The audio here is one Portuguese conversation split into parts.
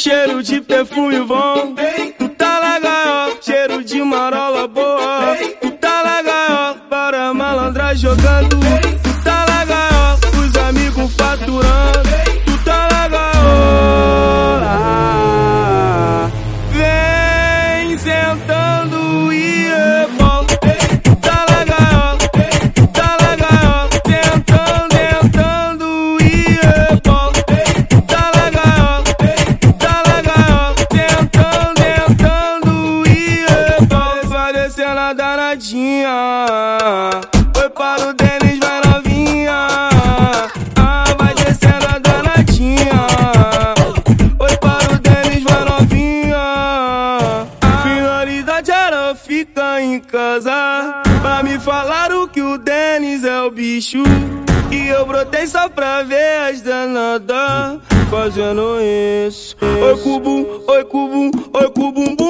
cheiro de perfume bom. Tu tá legal, cheiro de marola boa. Tu tá legal, para malandra jogando. Tu tá legal, os amigos faturando. Danadinha. Foi para o Denis, vai novinha. Ah, vai descendo a danadinha. Foi para o Denis, vai novinha. Finalidade era ficar em casa. Pra me falar o que o Denis é o bicho. E eu brotei só pra ver as danadas fazendo isso. Oi, cubo, oi, cubo, oi, cubumbum, ela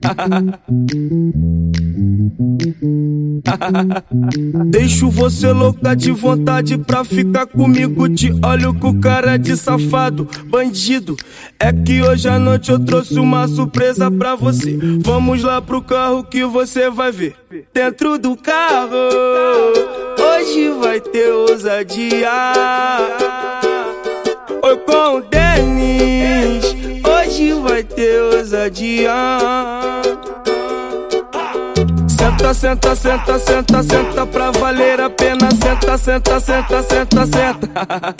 Deixo você louca de vontade pra ficar comigo. Te olho com cara de safado, bandido. É que hoje à noite eu trouxe uma surpresa pra você. Vamos lá pro carro que você vai ver. Dentro do carro, hoje vai ter ousadia. Oi com o Denis, hoje vai ter ousadia. Senta, senta, senta, senta, senta pra valer a pena. Senta, senta, senta, senta, senta.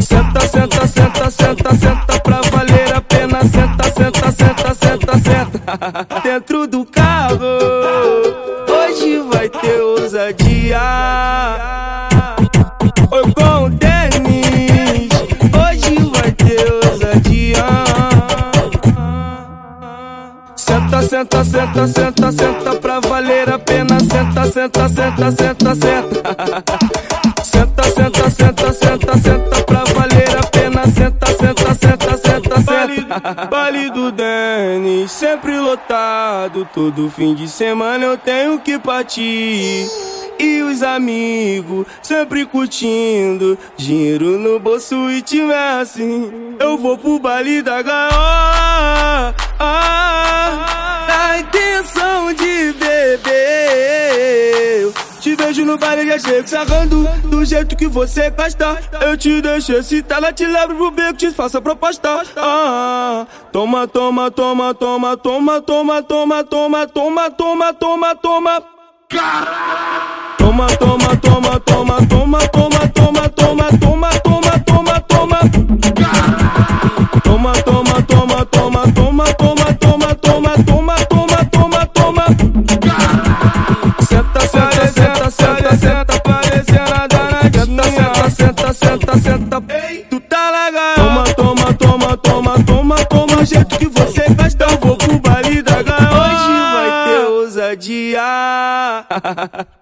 Senta, senta, senta, senta, senta pra valer a pena. Senta, senta, senta, senta, senta. Dentro do carro, hoje vai ter ousadia. Senta, senta, senta, senta, senta pra valer a pena. Senta, senta, senta, senta, senta. Senta, senta, senta, senta, senta pra valer a pena. Senta, senta, senta, senta, senta. Baile do Denis, sempre lotado. Todo fim de semana eu tenho que partir. E os amigos sempre curtindo. Dinheiro no bolso e tiver assim. Eu vou pro baile da gaiola. Ah, na intenção de beber. Te vejo no baile, já chego sarrando Do jeito que você gosta Eu te deixo excitada, te levo pro beco Te faço a proposta ah, Toma, toma, toma, toma, toma, toma, toma, toma, toma, toma, toma, toma Toma, toma, toma, toma, toma, toma, toma, Senta, senta, senta, senta, tu tá legal. Toma, toma, toma, toma, toma, toma. Jeito que você gosta, eu vou pro baile da gaiola Hoje vai ter ousadia